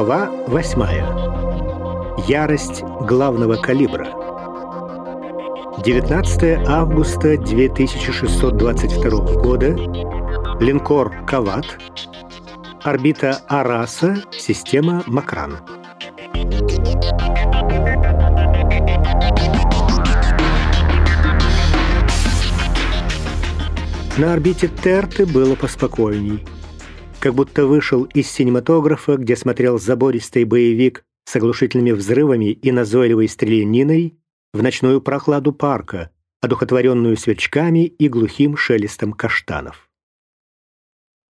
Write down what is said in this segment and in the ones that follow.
Глава восьмая. Ярость главного калибра. 19 августа 2622 года. Линкор «Кават». Орбита Араса. Система Макран. На орбите Терты было поспокойней как будто вышел из синематографа, где смотрел забористый боевик с оглушительными взрывами и назойливой стрелениной, в ночную прохладу парка, одухотворенную сверчками и глухим шелестом каштанов.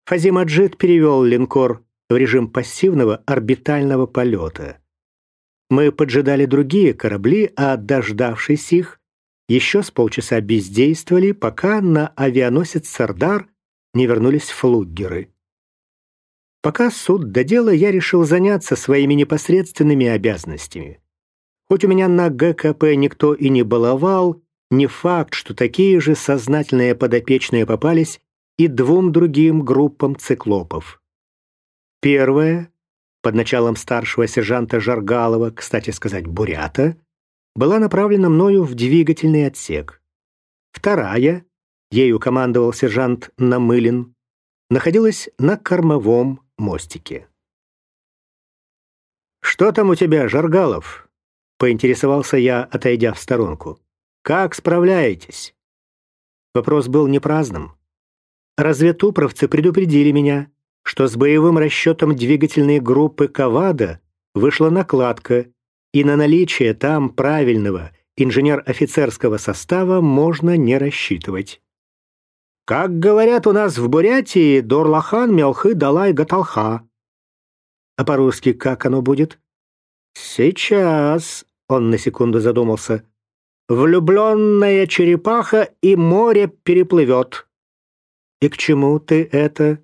Фазим Аджид перевел линкор в режим пассивного орбитального полета. Мы поджидали другие корабли, а, дождавшись их, еще с полчаса бездействовали, пока на авианосец «Сардар» не вернулись флуггеры. Пока суд до дела, я решил заняться своими непосредственными обязанностями. Хоть у меня на ГКП никто и не баловал, не факт, что такие же сознательные подопечные попались и двум другим группам циклопов. Первая, под началом старшего сержанта Жаргалова, кстати сказать, Бурята, была направлена мною в двигательный отсек. Вторая, ею командовал сержант Намылин, находилась на кормовом мостике. «Что там у тебя, Жаргалов?» — поинтересовался я, отойдя в сторонку. «Как справляетесь?» Вопрос был не праздным. Разведупровцы предупредили меня, что с боевым расчетом двигательной группы «Кавада» вышла накладка, и на наличие там правильного инженер-офицерского состава можно не рассчитывать. Как говорят у нас в Бурятии, Дорлахан, Мелхы, Далай, Гаталха. А по-русски как оно будет? Сейчас, он на секунду задумался. Влюбленная черепаха и море переплывет. И к чему ты это?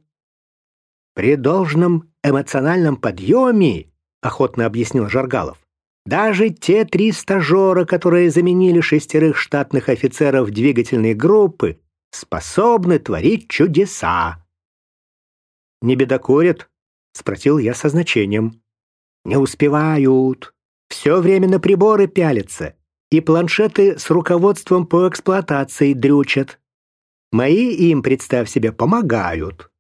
При должном эмоциональном подъеме, охотно объяснил Жаргалов. Даже те три стажера, которые заменили шестерых штатных офицеров двигательной группы, способны творить чудеса. «Не бедокурят?» — спросил я со значением. «Не успевают. Все время на приборы пялятся, и планшеты с руководством по эксплуатации дрючат. Мои им, представь себе, помогают.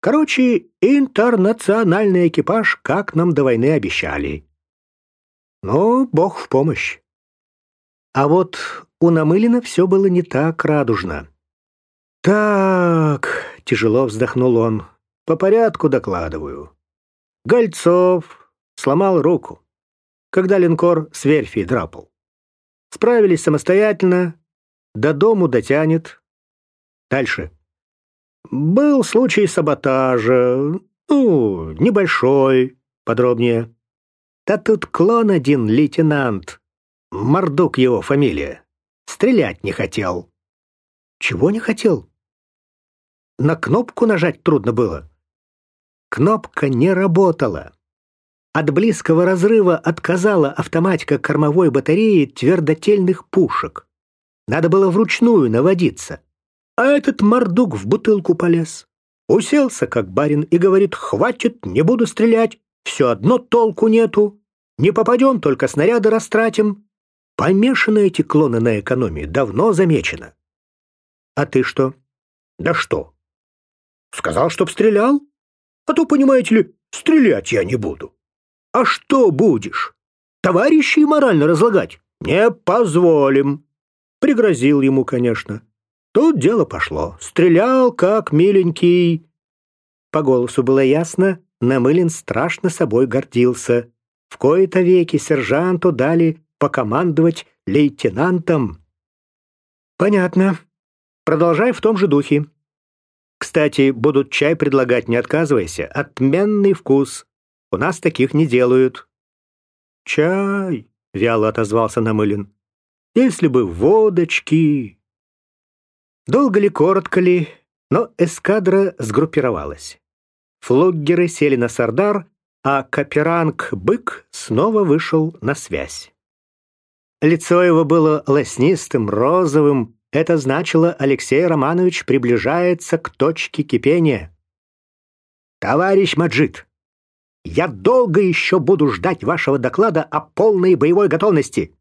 Короче, интернациональный экипаж, как нам до войны обещали. Ну, бог в помощь. А вот у Намылина все было не так радужно. «Так», — тяжело вздохнул он, — «по порядку докладываю. Гольцов сломал руку, когда линкор с верфи драпал. Справились самостоятельно, до дому дотянет. Дальше. Был случай саботажа, ну, небольшой, подробнее. Да тут клон один, лейтенант. Мордук его фамилия. Стрелять не хотел. Чего не хотел? На кнопку нажать трудно было. Кнопка не работала. От близкого разрыва отказала автоматика кормовой батареи твердотельных пушек. Надо было вручную наводиться. А этот мордук в бутылку полез. Уселся, как барин, и говорит, «Хватит, не буду стрелять, все одно толку нету. Не попадем, только снаряды растратим». Помешаны эти клоны на экономии, давно замечено. А ты что? Да что? Сказал, чтоб стрелял? А то, понимаете ли, стрелять я не буду. А что будешь? Товарищей морально разлагать? Не позволим. Пригрозил ему, конечно. Тут дело пошло. Стрелял, как миленький. По голосу было ясно, Намылин страшно собой гордился. В кои-то веки сержанту дали покомандовать лейтенантом. Понятно. Продолжай в том же духе. Кстати, будут чай предлагать, не отказывайся. Отменный вкус. У нас таких не делают. Чай, вяло отозвался Намылин. Если бы водочки. Долго ли, коротко ли, но эскадра сгруппировалась. Флуггеры сели на Сардар, а Каперанг-бык снова вышел на связь. Лицо его было лоснистым, розовым, это значило, Алексей Романович приближается к точке кипения. «Товарищ Маджид, Я долго еще буду ждать вашего доклада о полной боевой готовности.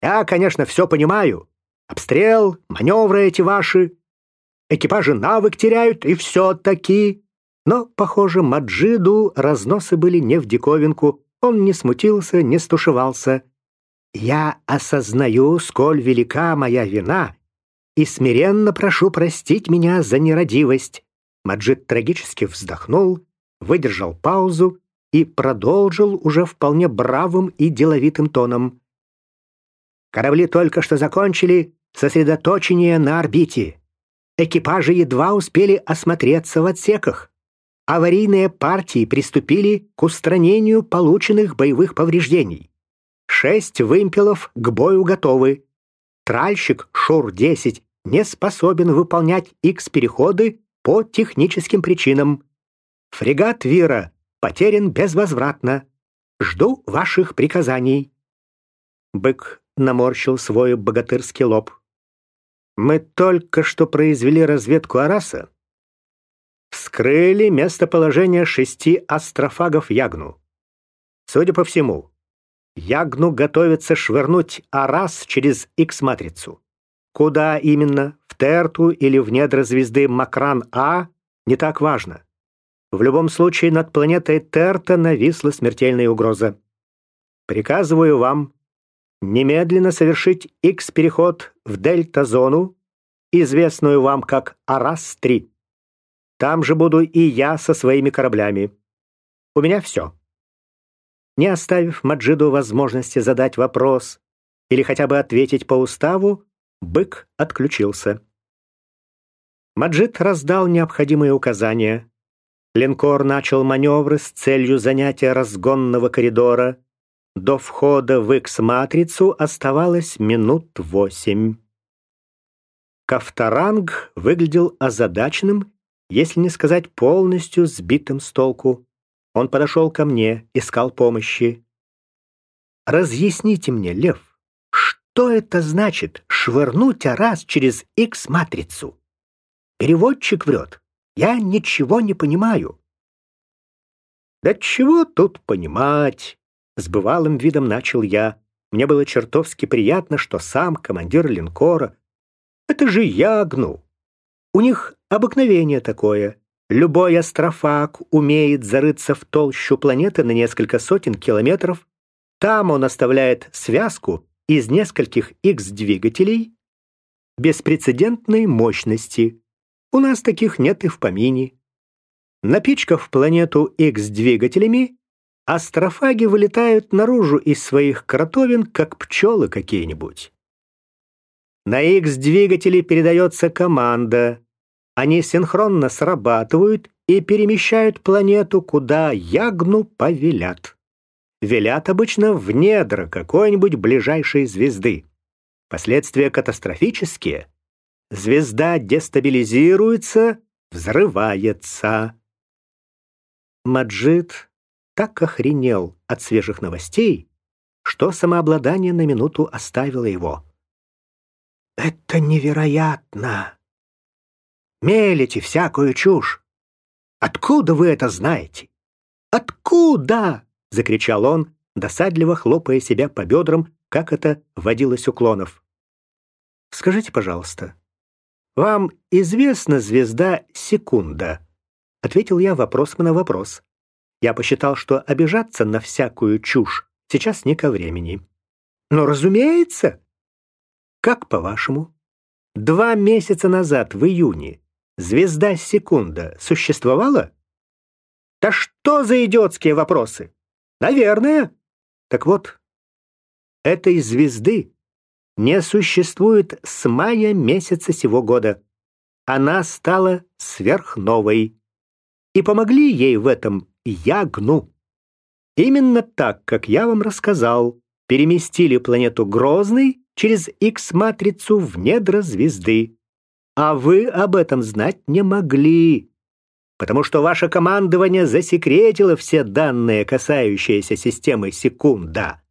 Я, конечно, все понимаю. Обстрел, маневры эти ваши. Экипажи навык теряют, и все-таки. Но, похоже, Маджиду разносы были не в диковинку. Он не смутился, не стушевался. «Я осознаю, сколь велика моя вина, и смиренно прошу простить меня за нерадивость». Маджид трагически вздохнул, выдержал паузу и продолжил уже вполне бравым и деловитым тоном. «Корабли только что закончили сосредоточение на орбите. Экипажи едва успели осмотреться в отсеках. Аварийные партии приступили к устранению полученных боевых повреждений. Шесть вымпелов к бою готовы. Тральщик Шур-10 не способен выполнять X-переходы по техническим причинам. Фрегат Вира потерян безвозвратно. Жду ваших приказаний. Бык наморщил свой богатырский лоб. Мы только что произвели разведку Араса. Вскрыли местоположение шести астрофагов Ягну. Судя по всему, Ягну готовится швырнуть Арас через X-матрицу. Куда именно, в Терту или в недра звезды Макран-А, не так важно. В любом случае над планетой Терта нависла смертельная угроза. Приказываю вам немедленно совершить X-переход в дельта-зону, известную вам как Арас-3. Там же буду и я со своими кораблями. У меня все. Не оставив Маджиду возможности задать вопрос или хотя бы ответить по уставу, бык отключился. Маджид раздал необходимые указания. Линкор начал маневры с целью занятия разгонного коридора, до входа в X-матрицу оставалось минут восемь. Кафтаранг выглядел озадаченным, если не сказать полностью сбитым с толку. Он подошел ко мне, искал помощи. «Разъясните мне, Лев, что это значит швырнуть раз через X-матрицу? Переводчик врет. Я ничего не понимаю». «Да чего тут понимать?» С бывалым видом начал я. Мне было чертовски приятно, что сам командир линкора. Это же Ягну. У них обыкновение такое. Любой астрофаг умеет зарыться в толщу планеты на несколько сотен километров. Там он оставляет связку из нескольких X-двигателей беспрецедентной мощности. У нас таких нет и в помине. Напичкав планету X-двигателями, астрофаги вылетают наружу из своих кротовин, как пчелы какие-нибудь. На X-двигателе передается команда. Они синхронно срабатывают и перемещают планету, куда ягну повелят. Велят обычно в недра какой-нибудь ближайшей звезды. Последствия катастрофические. Звезда дестабилизируется, взрывается. Маджид так охренел от свежих новостей, что самообладание на минуту оставило его. «Это невероятно! Мелите всякую чушь! Откуда вы это знаете? Откуда?» — закричал он, досадливо хлопая себя по бедрам, как это водилось у клонов. «Скажите, пожалуйста, вам известна звезда Секунда?» — ответил я вопросом на вопрос. Я посчитал, что обижаться на всякую чушь сейчас не ко времени. Но, разумеется. Как по-вашему? Два месяца назад, в июне, звезда Секунда существовала? Да что за идиотские вопросы? Наверное. Так вот, этой звезды не существует с мая месяца сего года. Она стала сверхновой. И помогли ей в этом я гну. Именно так, как я вам рассказал, переместили планету Грозный через X-матрицу в недра звезды. А вы об этом знать не могли, потому что ваше командование засекретило все данные, касающиеся системы Секунда.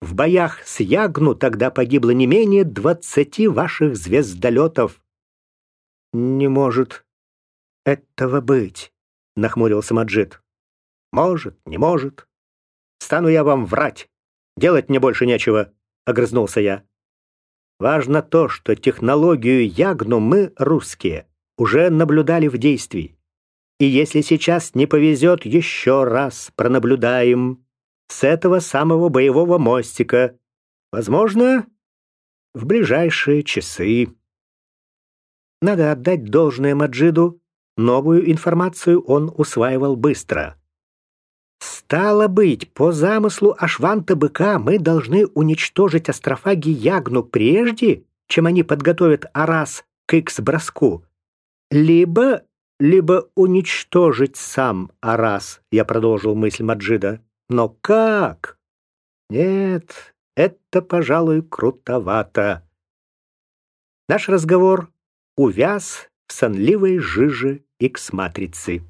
В боях с Ягну тогда погибло не менее двадцати ваших звездолетов. «Не может этого быть», — нахмурился Маджид. Может, не может. Стану я вам врать. Делать мне больше нечего, огрызнулся я. Важно то, что технологию Ягну мы, русские, уже наблюдали в действии. И если сейчас не повезет, еще раз пронаблюдаем с этого самого боевого мостика. Возможно, в ближайшие часы. Надо отдать должное Маджиду, новую информацию он усваивал быстро. Стало быть, по замыслу Ашванта-быка мы должны уничтожить астрофаги Ягну прежде, чем они подготовят Арас к Икс-броску. Либо, либо уничтожить сам Арас, я продолжил мысль Маджида. Но как? Нет, это, пожалуй, крутовато. Наш разговор увяз в сонливой жиже Икс-матрицы.